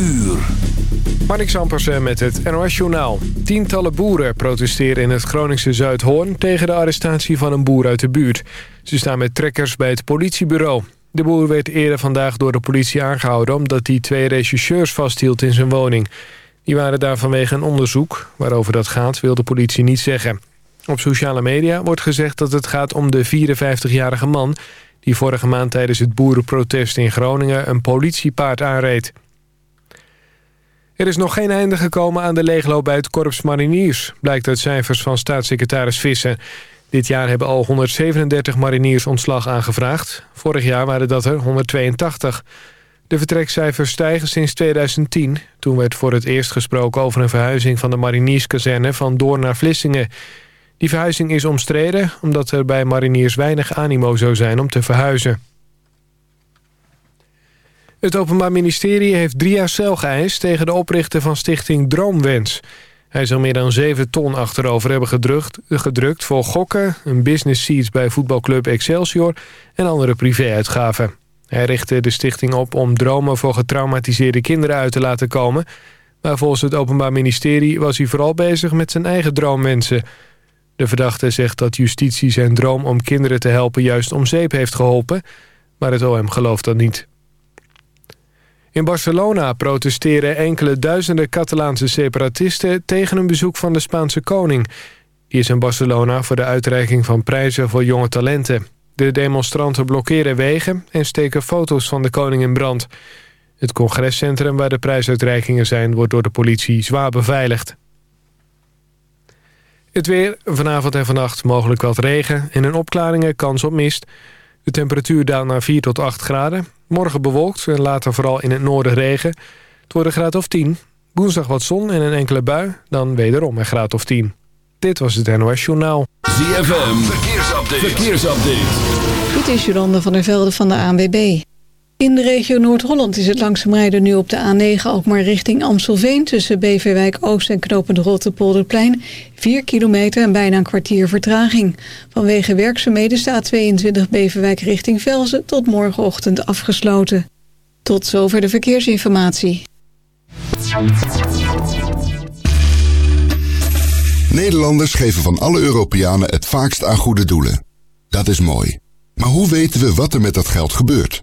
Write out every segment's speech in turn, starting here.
uur. Sampersen met het NOS Journaal. Tientallen boeren protesteren in het Groningse Zuidhoorn... tegen de arrestatie van een boer uit de buurt. Ze staan met trekkers bij het politiebureau. De boer werd eerder vandaag door de politie aangehouden... omdat hij twee rechercheurs vasthield in zijn woning. Die waren daar vanwege een onderzoek. Waarover dat gaat wil de politie niet zeggen. Op sociale media wordt gezegd dat het gaat om de 54-jarige man... die vorige maand tijdens het boerenprotest in Groningen... een politiepaard aanreed. Er is nog geen einde gekomen aan de leegloop bij het Korps Mariniers... blijkt uit cijfers van staatssecretaris Visser. Dit jaar hebben al 137 mariniers ontslag aangevraagd. Vorig jaar waren dat er 182. De vertrekcijfers stijgen sinds 2010. Toen werd voor het eerst gesproken over een verhuizing van de marinierskazerne... van Doorn naar Vlissingen. Die verhuizing is omstreden omdat er bij mariniers weinig animo zou zijn om te verhuizen. Het Openbaar Ministerie heeft drie jaar cel geëist... tegen de oprichter van stichting Droomwens. Hij zou meer dan 7 ton achterover hebben gedrukt, gedrukt voor gokken... een business seats bij voetbalclub Excelsior... en andere privéuitgaven. Hij richtte de stichting op om dromen voor getraumatiseerde kinderen uit te laten komen... maar volgens het Openbaar Ministerie was hij vooral bezig met zijn eigen droomwensen... De verdachte zegt dat justitie zijn droom om kinderen te helpen juist om zeep heeft geholpen, maar het OM gelooft dat niet. In Barcelona protesteren enkele duizenden Catalaanse separatisten... tegen een bezoek van de Spaanse koning. Die is in Barcelona voor de uitreiking van prijzen voor jonge talenten. De demonstranten blokkeren wegen en steken foto's van de koning in brand. Het congrescentrum waar de prijsuitreikingen zijn... wordt door de politie zwaar beveiligd. Het weer, vanavond en vannacht mogelijk wat regen... en in opklaringen kans op mist... De temperatuur daalt naar 4 tot 8 graden. Morgen bewolkt en later vooral in het noorden regen. Het wordt een graad of 10. Woensdag wat zon en een enkele bui. Dan wederom een graad of 10. Dit was het NOS Journaal. ZFM, verkeersupdate. verkeersupdate. Dit is Jolande van der Velde van de ANWB. In de regio Noord-Holland is het langzaam rijden nu op de A9 ook maar richting Amstelveen... tussen Beverwijk Oost en Knopend Rotterpolderplein. 4 kilometer en bijna een kwartier vertraging. Vanwege werkzaamheden staat 22 Beverwijk richting Velzen tot morgenochtend afgesloten. Tot zover de verkeersinformatie. Nederlanders geven van alle Europeanen het vaakst aan goede doelen. Dat is mooi. Maar hoe weten we wat er met dat geld gebeurt?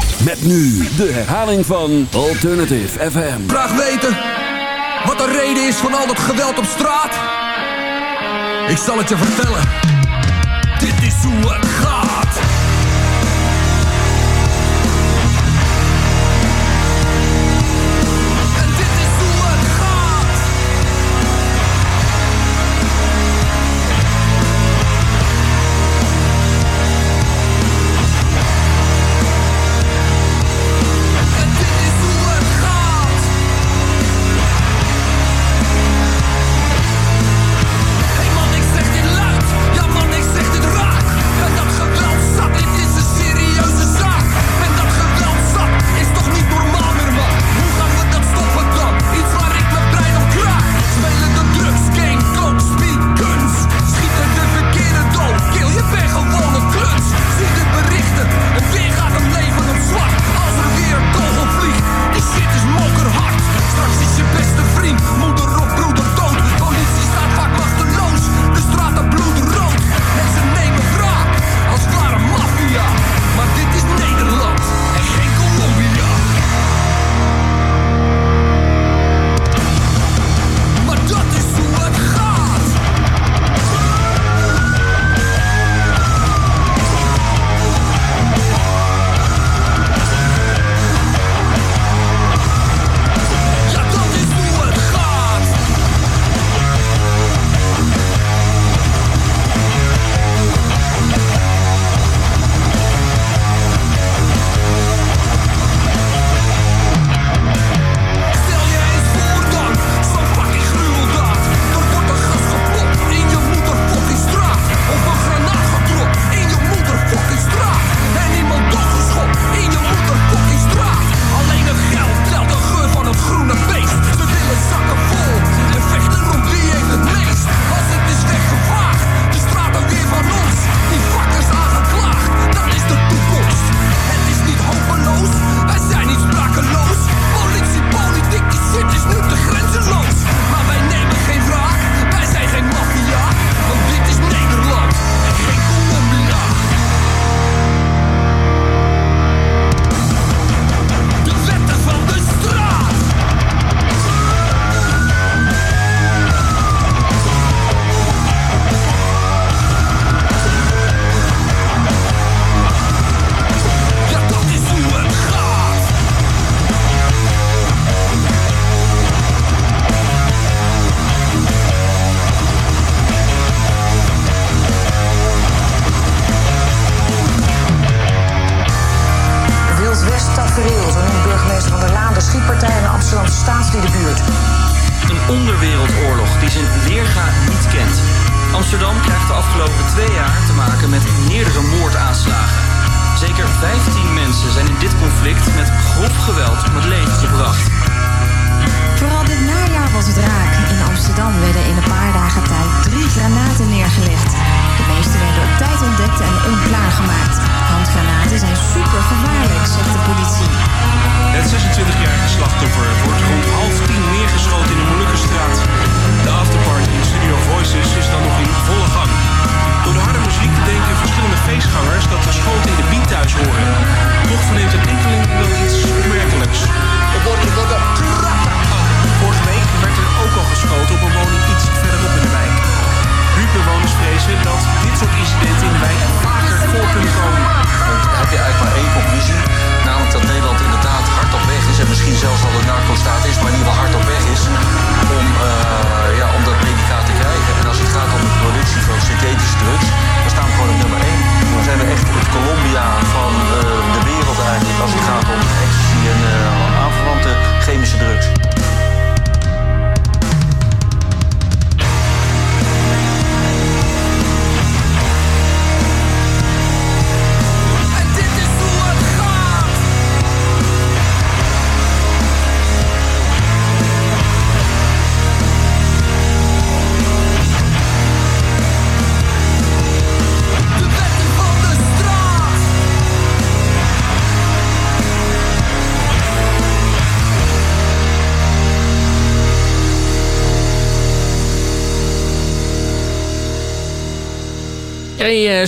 Met nu de herhaling van Alternative FM. Graag weten wat de reden is van al dat geweld op straat? Ik zal het je vertellen. Dit is hoe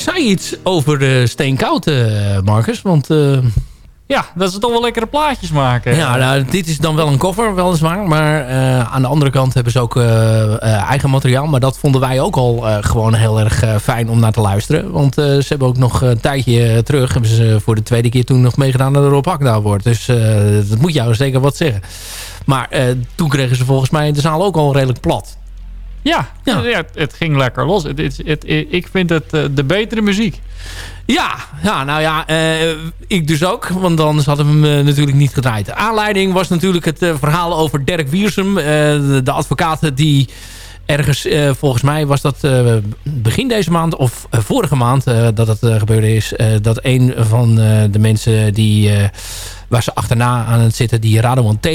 zei iets over uh, Steenkoud, uh, Marcus. Want ja, dat ze toch wel lekkere plaatjes maken. Ja, nou, dit is dan wel een cover, weliswaar. Maar aan de andere kant hebben ze ook eigen materiaal. Maar dat vonden wij ook al gewoon heel erg fijn om naar te luisteren. Want ze hebben ook nog een tijdje terug... hebben ze voor de tweede keer toen nog meegedaan naar de Rob wordt. Dus dat moet jou zeker wat zeggen. Maar toen kregen ze volgens mij de zaal ook al redelijk plat. Ja, ja. ja het, ging lekker los. Het, het, het, ik vind het uh, de betere muziek. Ja, ja nou ja, uh, ik dus ook. Want anders hadden we hem uh, natuurlijk niet gedraaid. De aanleiding was natuurlijk het verhaal over Dirk Wiersum. De, de advocaat die ergens, volgens mij was dat begin deze maand... of vorige maand dat het gebeurde is... dat een van de mensen die, waar ze achterna aan het zitten, die Radwan T...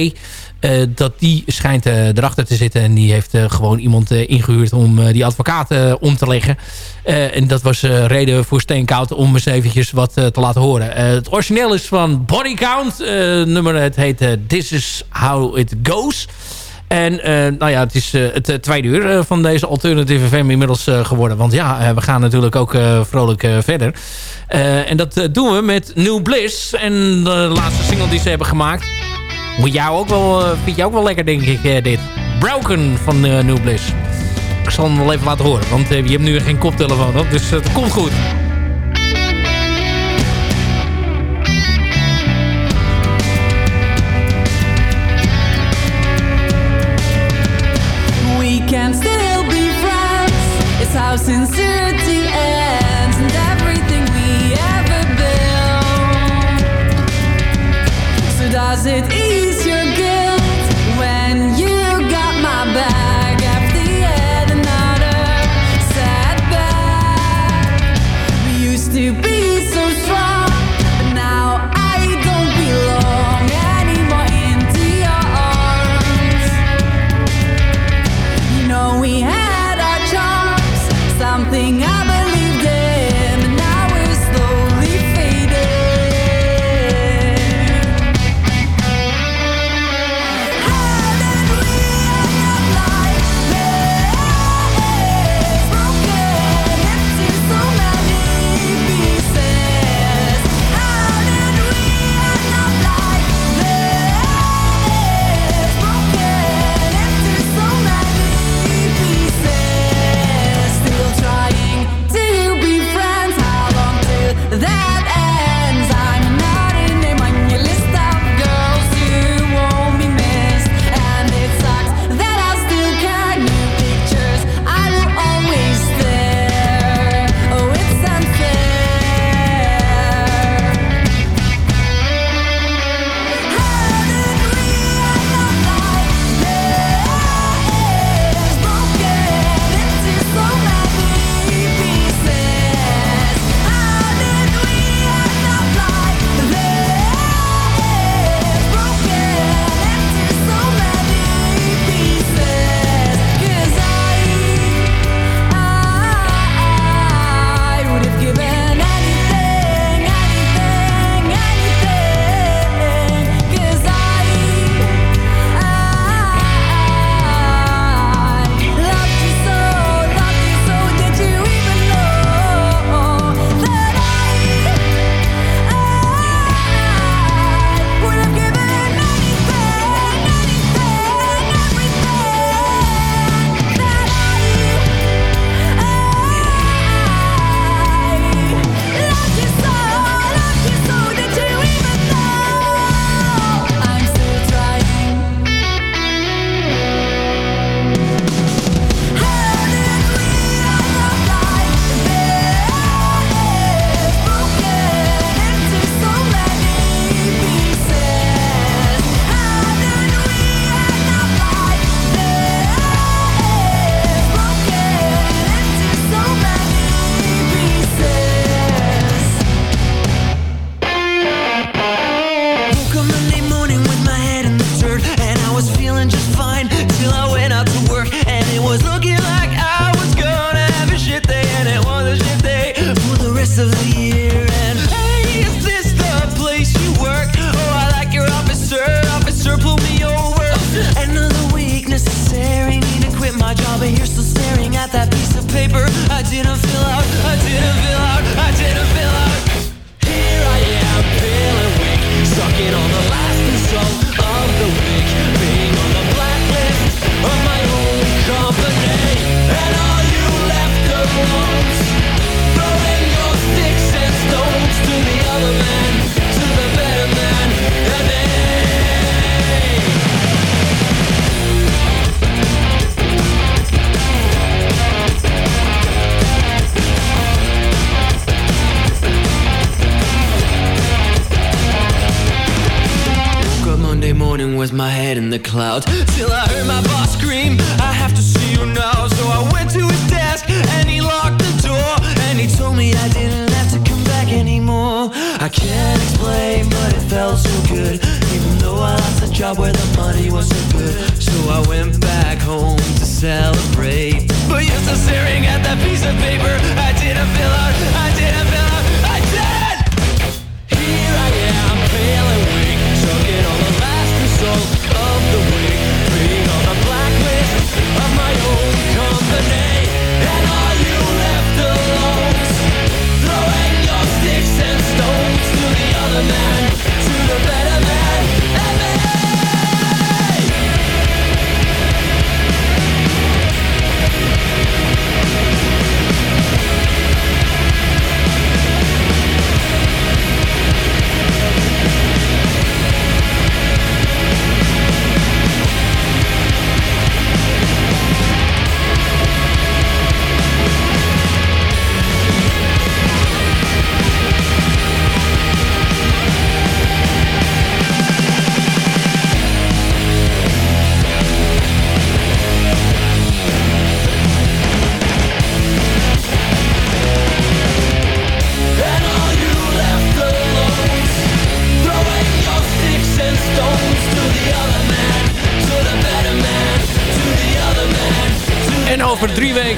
Uh, dat die schijnt uh, erachter te zitten. En die heeft uh, gewoon iemand ingehuurd om die advocaat om te leggen. en dat was reden voor Steenkoud om eens eventjes wat te laten horen. het origineel is van Body Count. nummer het heet This Is How It Goes. En nou ja, het is het tweede uur van deze Alternative FM inmiddels geworden. Want ja, we gaan natuurlijk ook vrolijk verder. en dat doen we met New Bliss. En de laatste single die ze hebben gemaakt... Moet jou ook wel, uh, vind je ook wel lekker, denk ik, uh, dit. Broken van uh. Ik zal hem wel even laten horen, want je hebt nu geen koptelefoon op, dus het komt goed.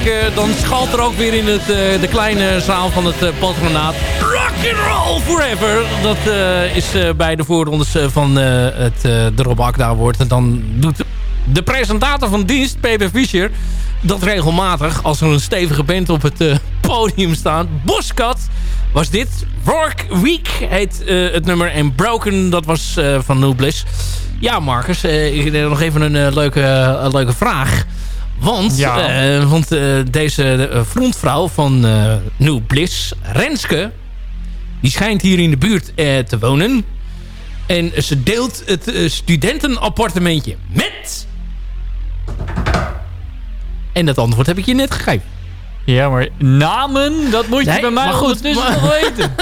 Weken dan schalt er ook weer in het, eh, de kleine zaal van het uh, patronaat Rock and Roll Forever. Dat eh, is eh, bij de voorrondes eh, van eh, het, eh, de Rob Akda Award. En dan doet de presentator van dienst, P.B. Fischer, dat regelmatig als er een stevige band op het eh, podium staat. Boskat was dit. Work Week heet eh, het nummer. En Broken, dat was eh, van New Bliss. Ja, Marcus, eh, ik heb nog even een eh, leuke, leuke vraag. Want, Ja. eh, want eh, deze eh, frontvrouw van eh New Bliss, Renske... die schijnt hier in de buurt te wonen. En ze deelt het studentenappartementje met... En dat antwoord heb ik je net gegeven. Ja, maar namen, dat moet je Nee, bij mij maar goed, ondertussen maar- nog weten.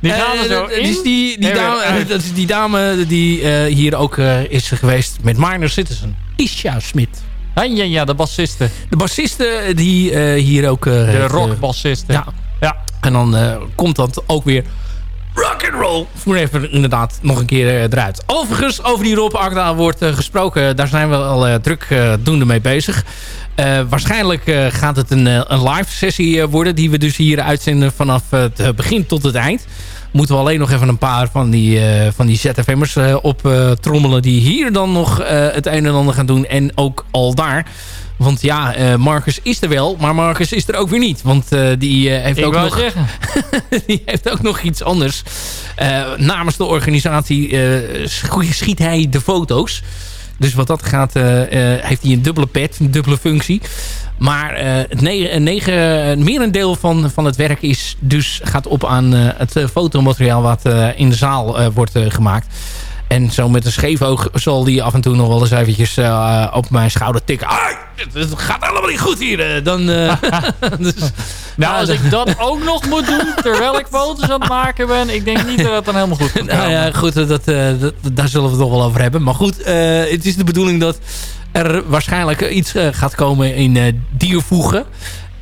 Die Eh, zo dat in. is die, die, dame, dat is die dame die hier ook is geweest met Minor Citizen. Isha Smit. Ja, ja, ja, de bassiste. De bassiste die eh, hier ook... eh, De eh, rockbassiste. ja. ja. En dan komt dat ook weer rock and roll forever inderdaad nog een keer eruit. Overigens, over die Rob Agda wordt gesproken. Daar zijn we al eh, druk doende mee bezig. Waarschijnlijk gaat het een, een live sessie worden... die we dus hier uitzenden vanaf het begin tot het eind. Moeten we alleen nog even een paar van die, eh, van die ZFM'ers eh, op eh, trommelen... die hier dan nog het een en ander gaan doen. En ook al daar... Want ja, Marcus is er wel, maar Marcus is er ook weer niet. Want die heeft Ik ook nog... zeggen. die heeft ook nog iets anders. Namens de organisatie sch- schiet hij de foto's. Dus wat dat gaat, eh, eh, heeft hij een dubbele pet, een dubbele functie. Maar eh, het negen, negen, merendeel van, van het werk is dus, gaat op aan het fotomateriaal wat in de zaal wordt gemaakt. En zo met een scheef oog zal die af en toe nog wel eens eventjes eh, op mijn schouder tikken. Ai, het, gaat allemaal niet goed hier. eh. Dan, eh, dus, Nou, als ik dat ook nog moet doen, terwijl ik foto's aan het maken ben, ik denk niet dat het dan helemaal goed gaat Nou ja, goed, eh, dat, eh, dat, daar zullen we het nog wel over hebben. Maar goed, eh, het is de bedoeling dat er waarschijnlijk iets eh, gaat komen in eh diervoegen.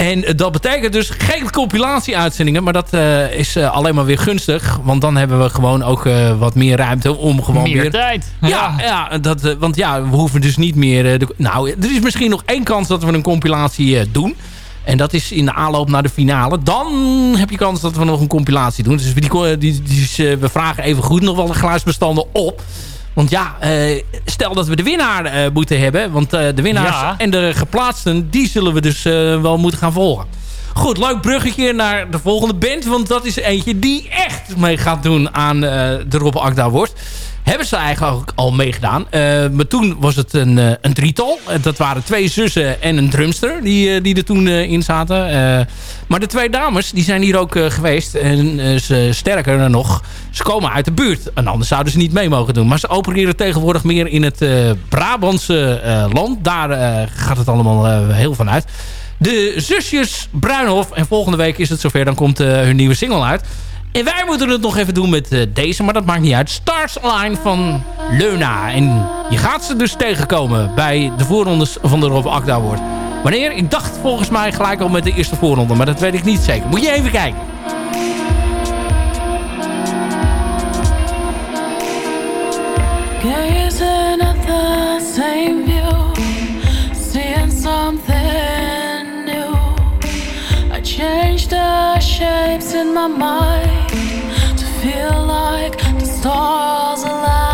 En eh, dat betekent dus geen compilatie-uitzendingen. Maar dat eh, is eh, alleen maar weer gunstig. Want dan hebben we gewoon ook wat meer ruimte om gewoon Meer weer... tijd. Ja, ja dat, eh, want ja, we hoeven dus niet meer... de, nou, er is misschien nog één kans dat we een compilatie doen. En dat is in de aanloop naar de finale. Dan heb je kans dat we nog een compilatie doen. Dus die, die, we vragen even goed nog wel de geluidsbestanden op. Want ja, eh, stel dat we de winnaar eh, moeten hebben. Want eh, de winnaars Ja. en de geplaatsten... die zullen we dus wel moeten gaan volgen. Goed, leuk bruggetje naar de volgende band. Want dat is eentje die echt mee gaat doen aan de Rob Akda wordt. Hebben ze eigenlijk al meegedaan. Eh, maar toen was het een, eh, een drietal. Eh, Dat waren twee zussen en een drumster die, die er toen in zaten. Maar de twee dames die zijn hier ook geweest. En ze, sterker nog, ze komen uit de buurt. En anders zouden ze niet mee mogen doen. Maar ze opereren tegenwoordig meer in het Brabantse land. Daar gaat het allemaal heel van uit. De zusjes Bruinhof. En volgende week is het zover. Dan komt hun nieuwe single uit. En wij moeten het nog even doen met eh, deze. Maar dat maakt niet uit. Stars Line van Leuna. En je gaat ze dus tegenkomen bij de voorrondes van de Rob Akda Award. Wanneer? Ik dacht volgens mij gelijk al met de eerste voorronde. Maar dat weet ik niet zeker. Moet je even kijken. Gazing at the same view, seeing something I changed the shapes in my mind to feel like the stars align.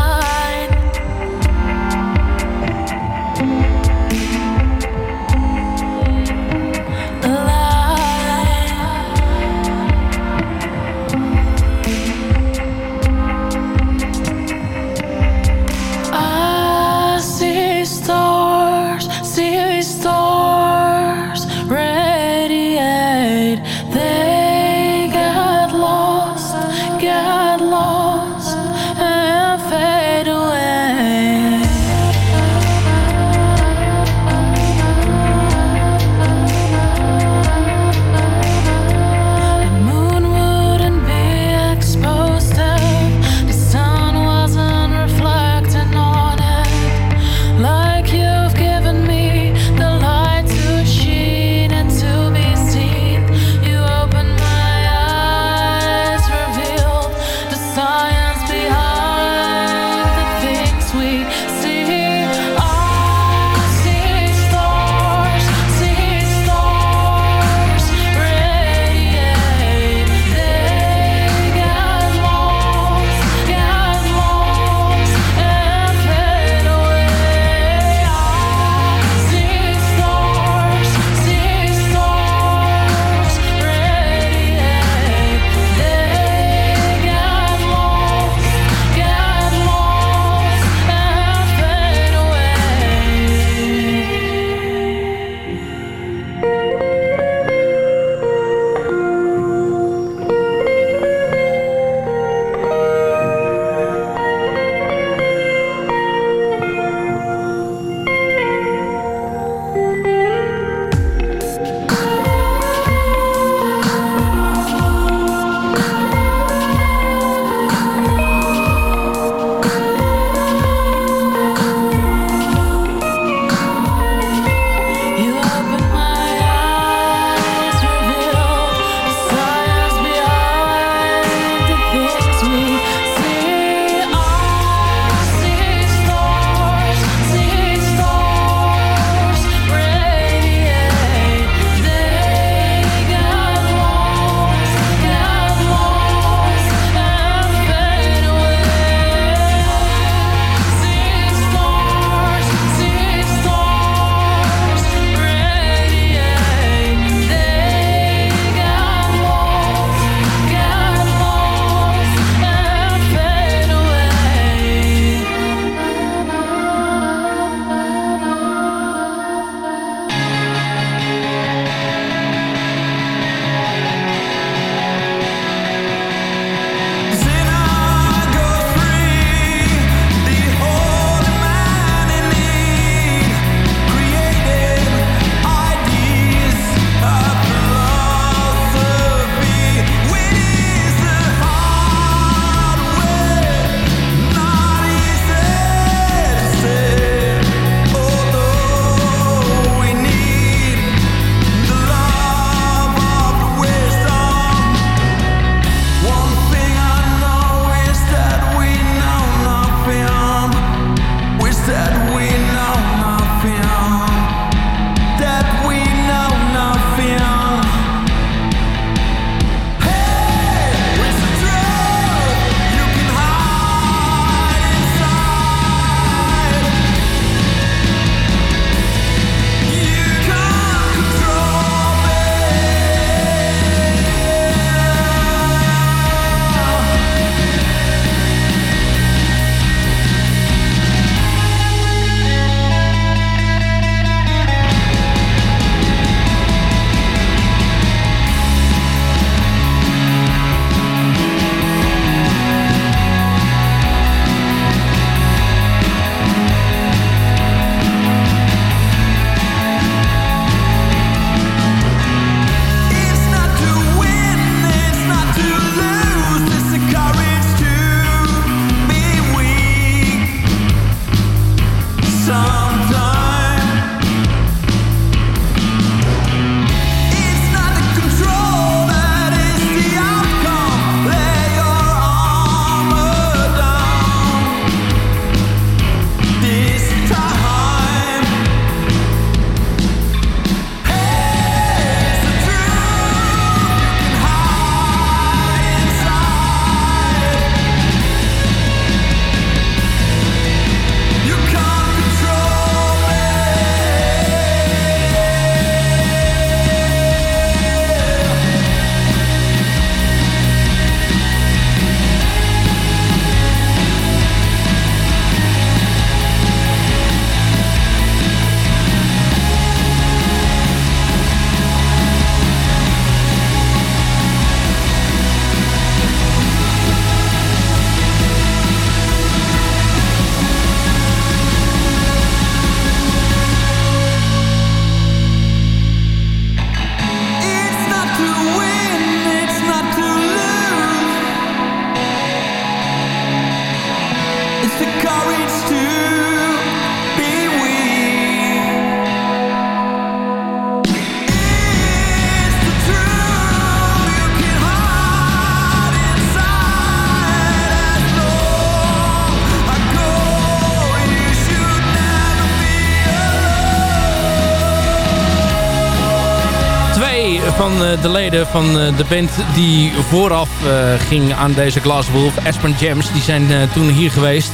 De leden van eh, de band die vooraf eh, ging aan deze Glass Wolf, Aspen Jams, die zijn toen hier geweest.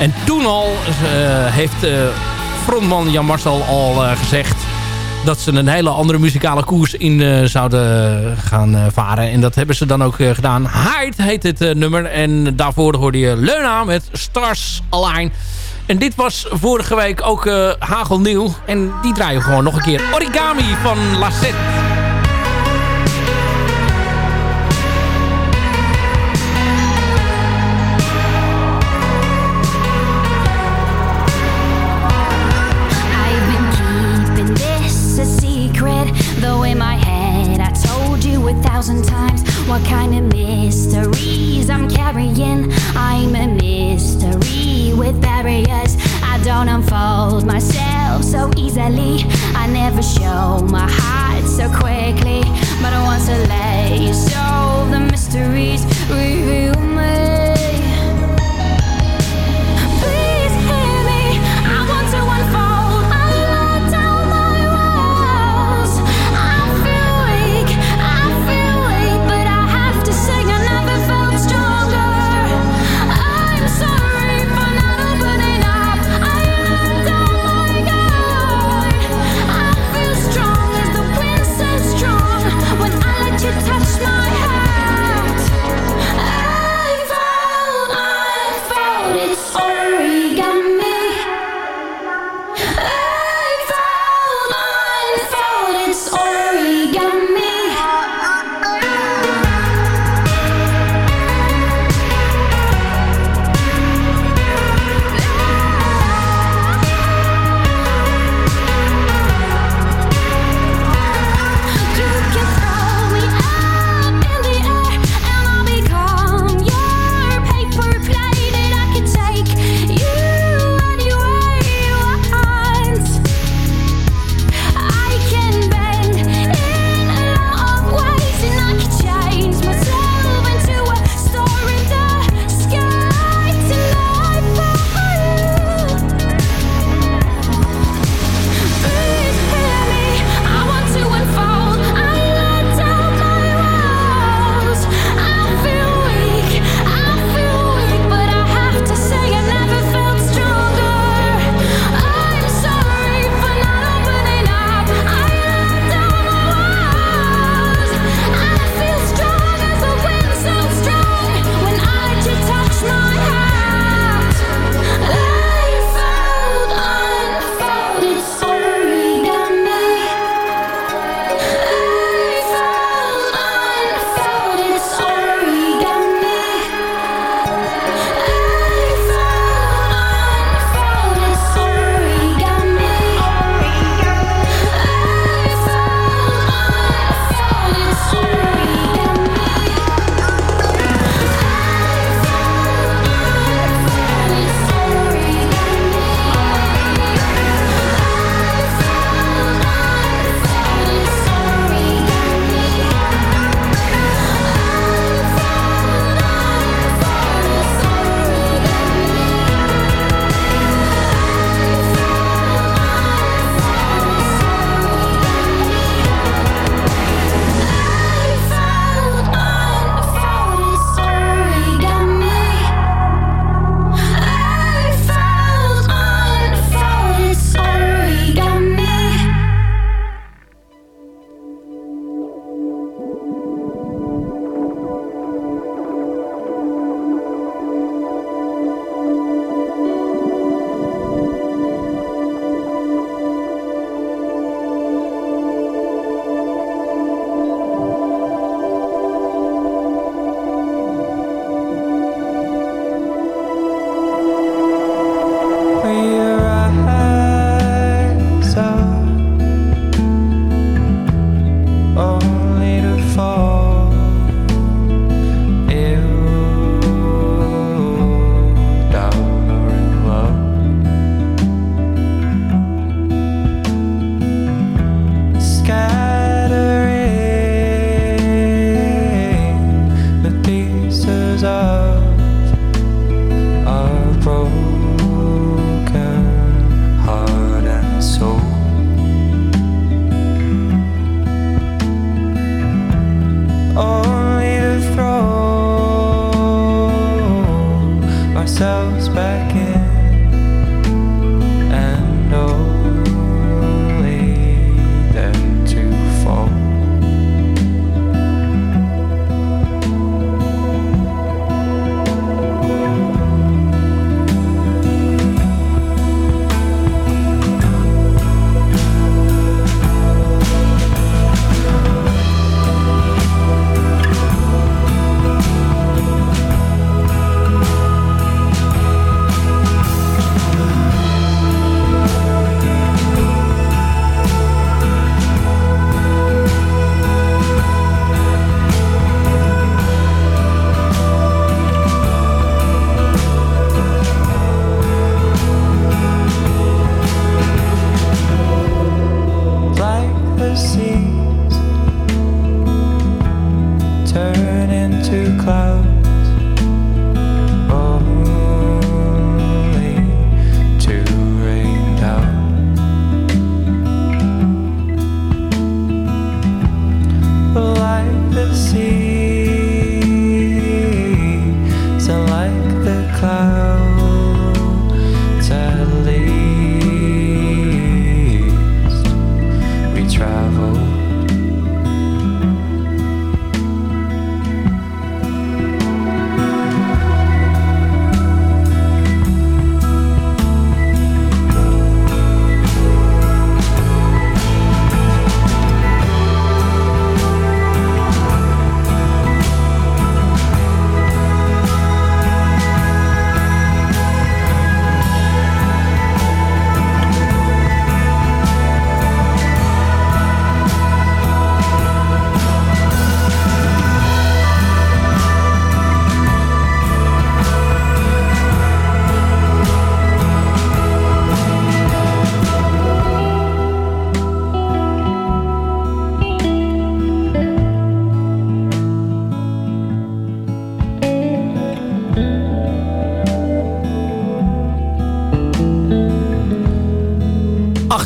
En toen al heeft frontman Jan Marcel al gezegd dat ze een hele andere muzikale koers in zouden gaan varen. En dat hebben ze dan ook gedaan. Hide heet het nummer. En daarvoor hoorde je Leuna met Stars Align. En dit was vorige week ook hagelnieuw. En die draaien gewoon nog een keer. Origami van Lassette. I never show my heart so quickly. But I want to let you solve the mysteries,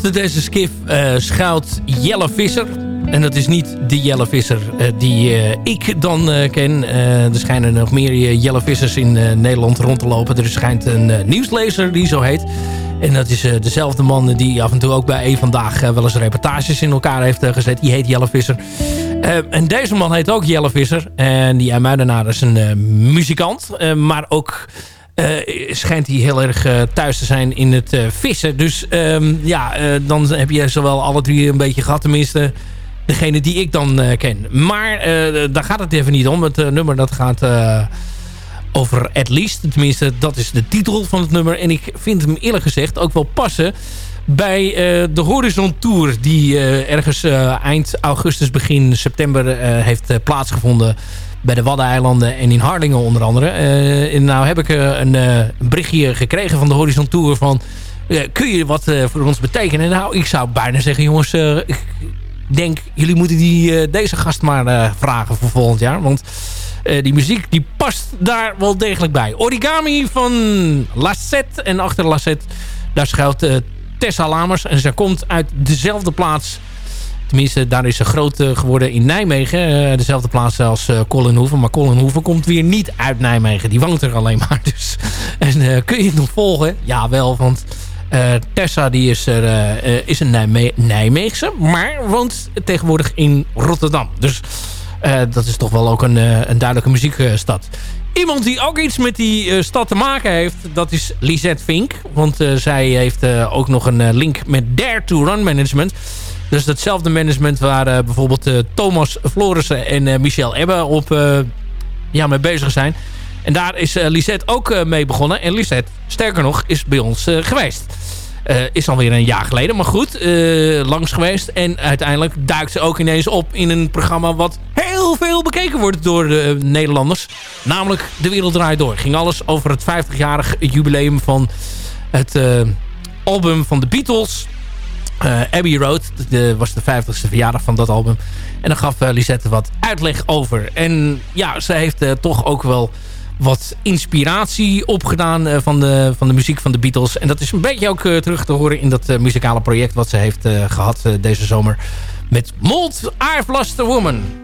Achter deze skif uh, schuilt Jelle Visser. En dat is niet de Jelle Visser uh, die uh, ik dan ken. er schijnen nog meer Jelle Vissers in Nederland rond te lopen. Er schijnt een nieuwslezer die zo heet. En dat is dezelfde man die af en toe ook bij een Vandaag wel eens reportages in elkaar heeft gezet. Die heet Jelle Visser. en deze man heet ook Jelle Visser. En die IJmuidenaar is een muzikant. maar ook schijnt hij heel erg uh, thuis te zijn in het uh, vissen. Dus um, ja, dan heb je zowel alle drie een beetje gehad. Tenminste, degene die ik dan ken. Maar daar gaat het even niet om. Het nummer dat gaat over At Least. Tenminste, dat is de titel van het nummer. En ik vind hem eerlijk gezegd ook wel passen bij de Horizon Tour... die ergens eind augustus, begin september heeft plaatsgevonden bij de Waddeneilanden en in Hardingen onder andere. Uh, nou heb ik uh, een uh, berichtje gekregen van de Horizon Tour van... kun je wat voor ons betekenen? Nou, ik zou bijna zeggen, jongens... ik denk, jullie moeten die, deze gast maar vragen voor volgend jaar. Want die muziek die past daar wel degelijk bij. Origami van Lassette. En achter Lassette, daar schuilt Tessa Lamers. En zij komt uit dezelfde plaats Tenminste, daar is ze groot eh, geworden in Nijmegen. Uh, dezelfde plaats als Colin Hoeven. Maar Colin Hoeven komt weer niet uit Nijmegen. Die woont er alleen maar. Dus. En kun je het nog volgen? Ja, wel. Want Tessa die is, er, is een Nijme Nijmeegse. Maar woont tegenwoordig in Rotterdam. Dus dat is toch wel ook een, een duidelijke muziekstad. Iemand die ook iets met die stad te maken heeft, dat is Lisette Vink. Want zij heeft ook nog een link met Dare to Run Management. Dus datzelfde management waar uh, bijvoorbeeld uh, Thomas Florissen en uh, Michel Ebbe op ja, mee bezig zijn. En daar is Lisette ook mee begonnen. En Lisette, sterker nog, is bij ons geweest. is alweer een jaar geleden, maar goed, langs geweest. En uiteindelijk duikt ze ook ineens op in een programma... wat heel veel bekeken wordt door de Nederlanders. Namelijk De Wereld Draait Door. Ging alles over het 50-jarig jubileum van het album van de Beatles... Uh, Abbey Road, de, was de 50ste verjaardag van dat album. En dan gaf uh, Lisette wat uitleg over. En ja, ze heeft uh, toch ook wel wat inspiratie opgedaan van, de, van de muziek van de Beatles. En dat is een beetje ook terug te horen in dat muzikale project wat ze heeft gehad deze zomer. Met Mold, I've Lost a Woman.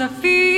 a few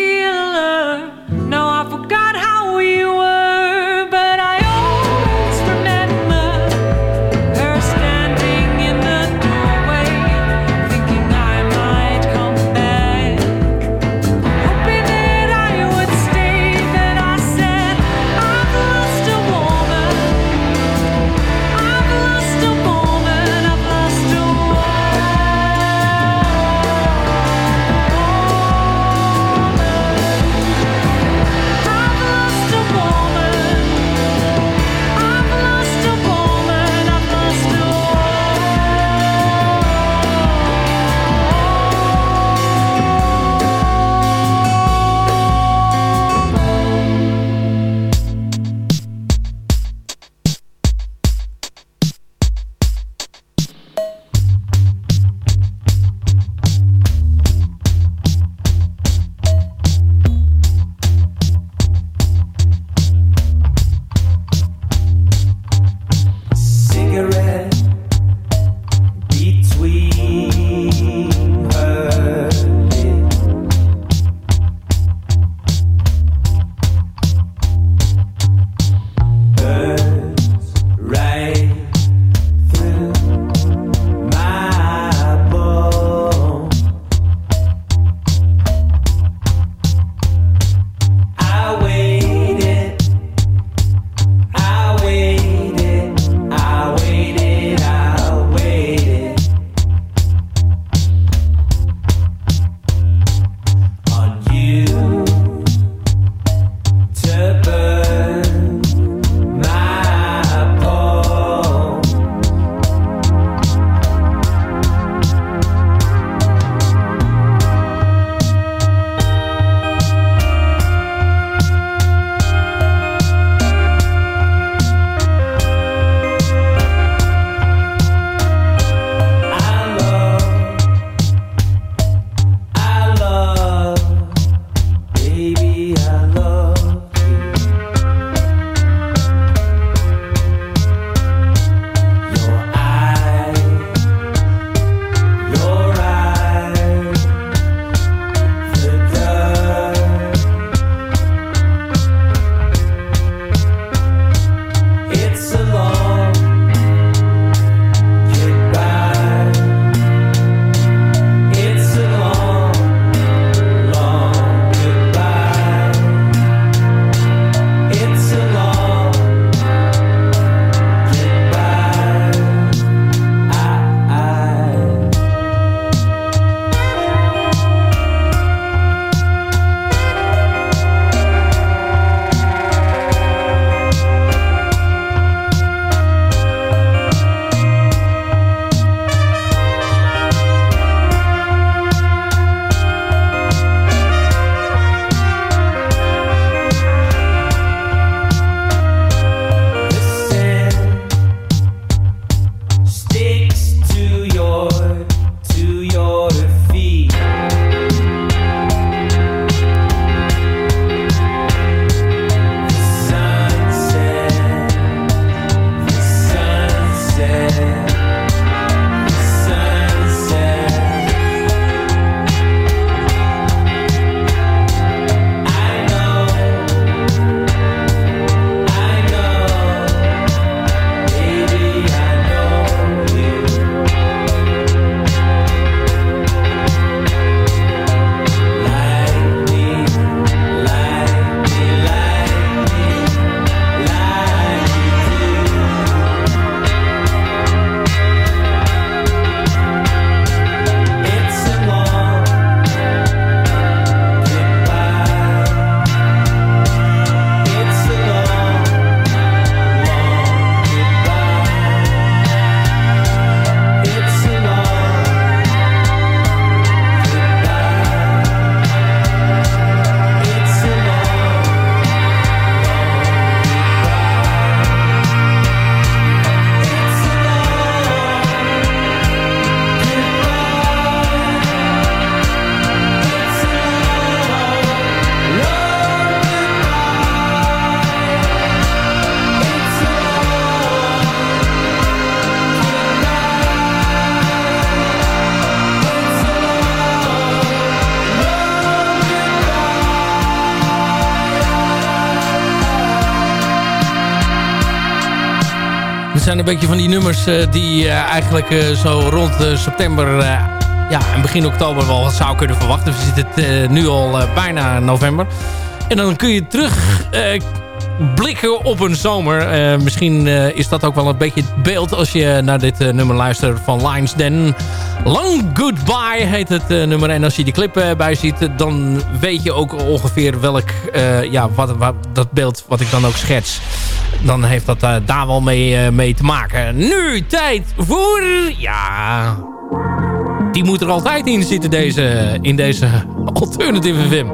een beetje van die nummers eh, die eh, eigenlijk eh, zo rond september ja, en begin oktober wel wat zou kunnen verwachten. We zitten nu al bijna november. En dan kun je terug blikken op een zomer. Misschien is dat ook wel een beetje het beeld als je naar dit eh, nummer luistert van Lines Den. Long Goodbye heet het nummer. En als je die clip bij ziet, dan weet je ook ongeveer welk, ja, wat, wat, dat beeld wat ik dan ook schets. Dan heeft dat eh, daar wel mee, eh, mee te maken. Nu tijd voor, ja... Die moet er altijd in zitten deze, in deze Alternative FM.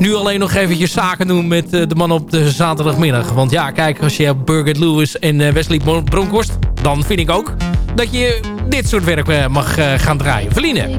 Nu alleen nog eventjes zaken doen met eh, de man op de zaterdagmiddag. Want ja, kijk, als je Birgit Lewis en Wesley Bron- Bronkhorst... dan vind ik ook dat je dit soort werk mag gaan draaien. Verline.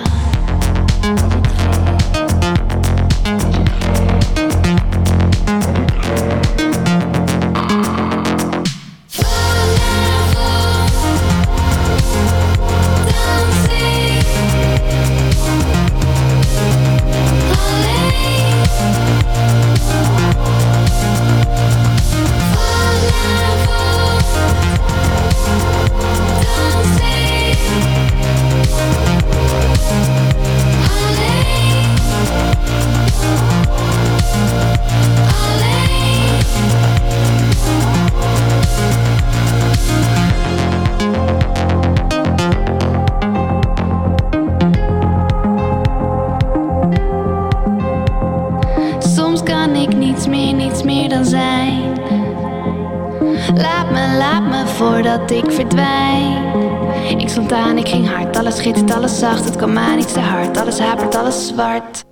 voordat ik verdwijn. Ik stond aan, ik ging hard, alles schittert, alles zacht. Het kwam aan, iets te hard, alles hapert, alles zwart.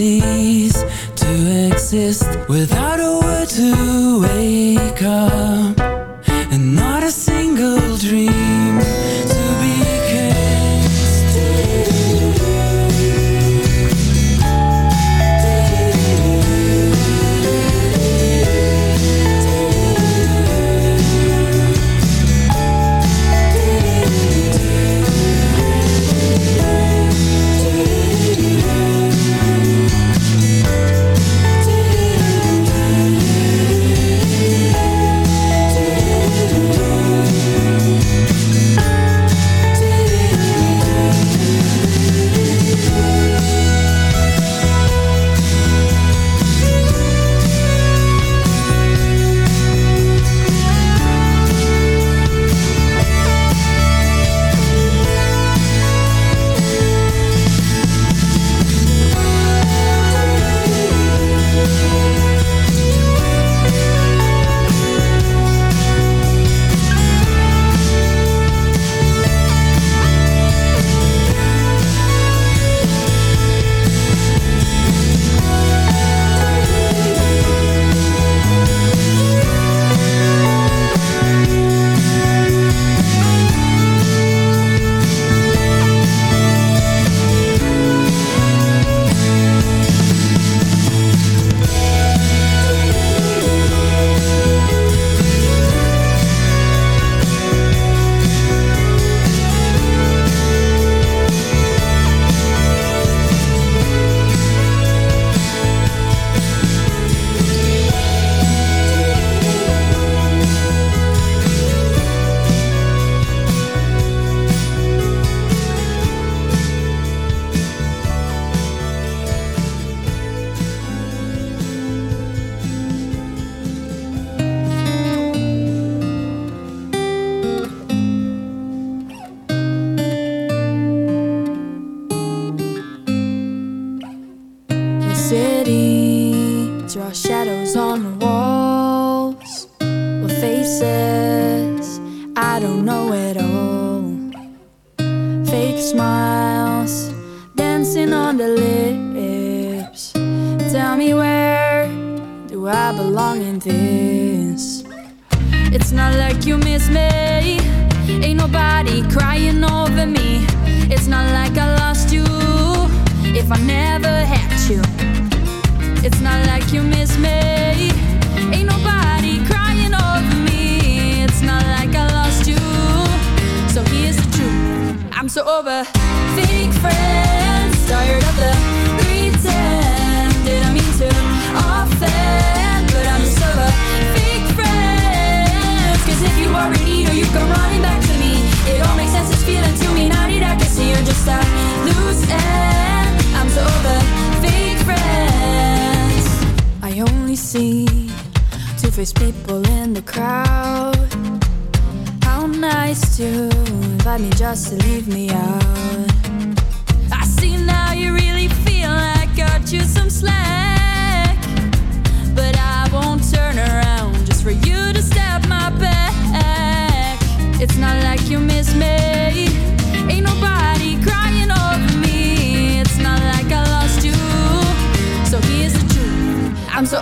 Cease to exist without a word to wake up,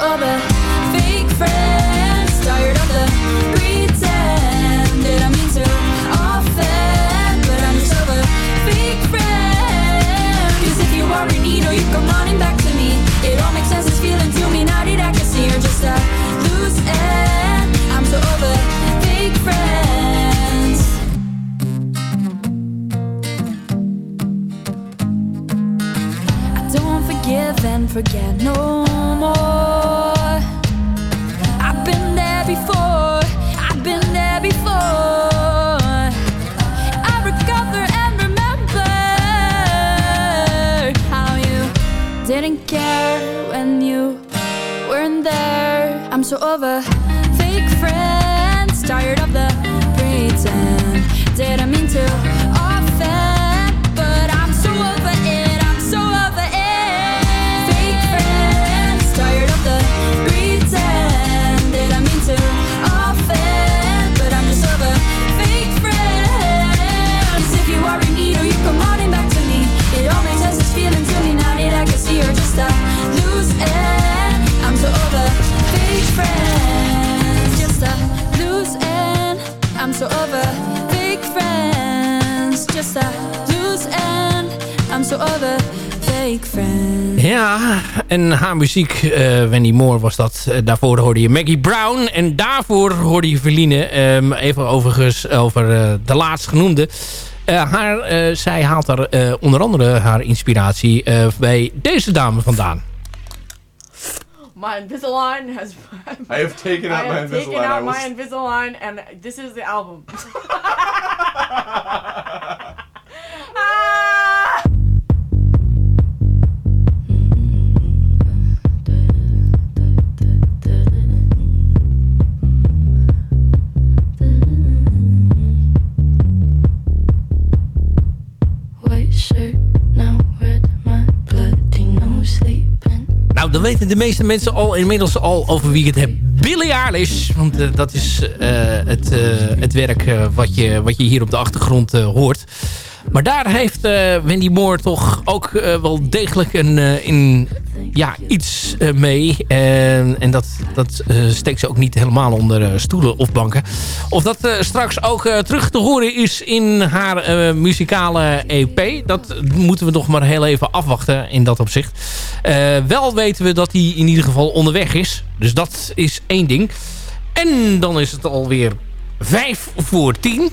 over Ja, en haar muziek, eh, Wendy Moore was dat. Eh, daarvoor hoorde je Maggie Brown. En daarvoor hoorde je Verline. Ehm, even overigens over eh, de laatst genoemde. Eh, haar, eh, zij haalt eh, onder andere haar inspiratie eh, bij deze dame vandaan. My Invisalign has. I have taken out I my have taken Invisalign. I out will my s- Invisalign, and this is the album. dan weten de meeste mensen al inmiddels al over wie het heb. Eilish. Want eh, dat is eh, het, eh, het werk wat, je, wat je hier op de achtergrond hoort. Maar daar heeft Wendy Moore toch ook wel degelijk een, in, ja, iets eh, mee. En, en dat, dat eh, steekt ze ook niet helemaal onder eh, stoelen of banken. Of dat straks ook terug te horen is in haar muzikale EP. Dat moeten we nog maar heel even afwachten in dat opzicht. Wel weten we dat hij in ieder geval onderweg is. Dus dat is één ding. En dan is het alweer vijf voor tien.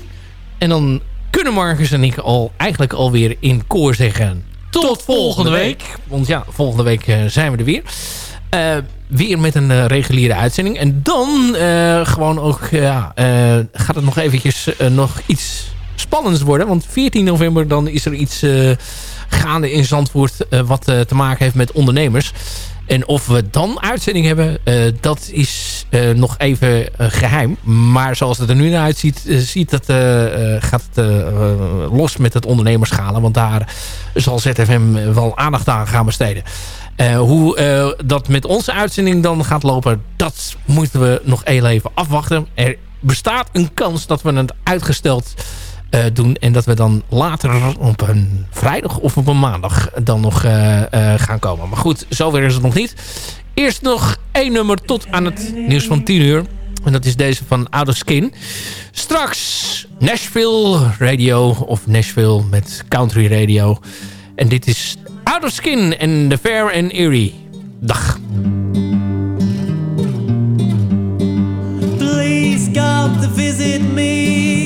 En dan kunnen Marcus en ik al eigenlijk alweer in koor zeggen... Tot, volgende week. Want ja, volgende week eh, zijn we er weer. Eh, weer met een eh, reguliere uitzending. En dan gewoon ook... ja, gaat het nog eventjes nog iets spannends worden. Want 14 november dan is er iets gaande in Zandvoort... wat te maken heeft met ondernemers. En of we dan uitzending hebben, eh, dat is eh, nog even eh, geheim. Maar zoals het er nu naar uitziet, ziet dat, gaat het los met het ondernemerschalen. Want daar zal ZFM wel aandacht aan gaan besteden. Hoe dat met onze uitzending dan gaat lopen, dat moeten we nog even afwachten. Er bestaat een kans dat we het uitgesteld eh, doen. En dat we dan later op een vrijdag of op een maandag dan nog eh, eh, gaan komen. Maar goed, zover is het nog niet. Eerst nog één nummer tot aan het nieuws van 10 uur. En dat is deze van Out of Skin. Straks Nashville Radio of Nashville met Country Radio. En dit is Out of Skin en The Fair and Erie. Dag. Please come to visit me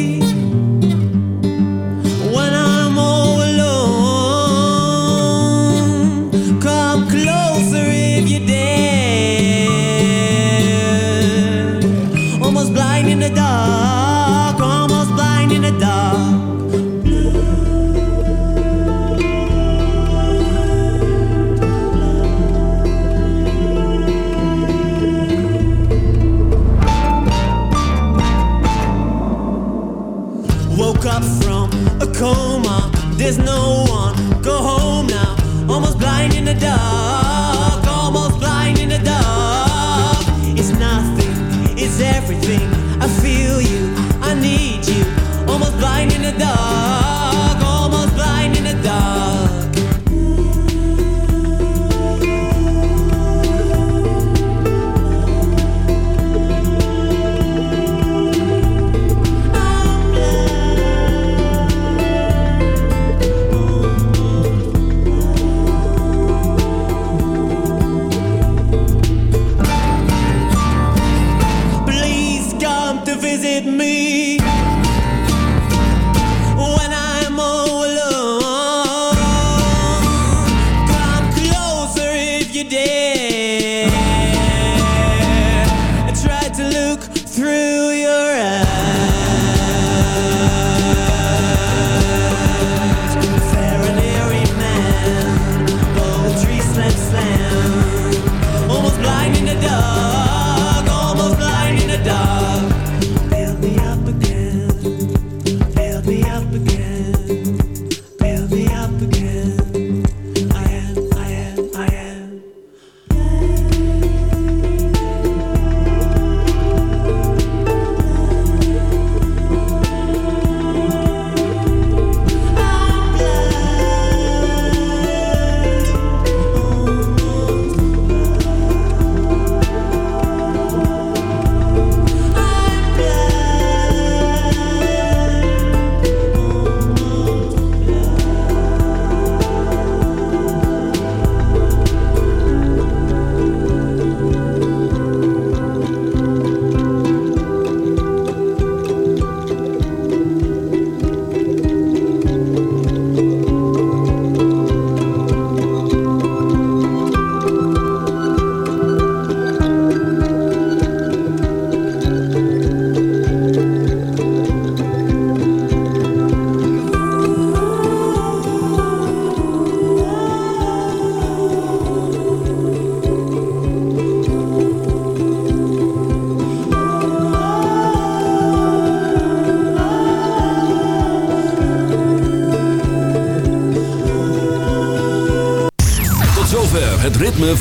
There's no one. Go home now. Almost blind in the dark. Almost blind in the dark. It's nothing. It's everything. I feel you. I need you. Almost blind in the dark.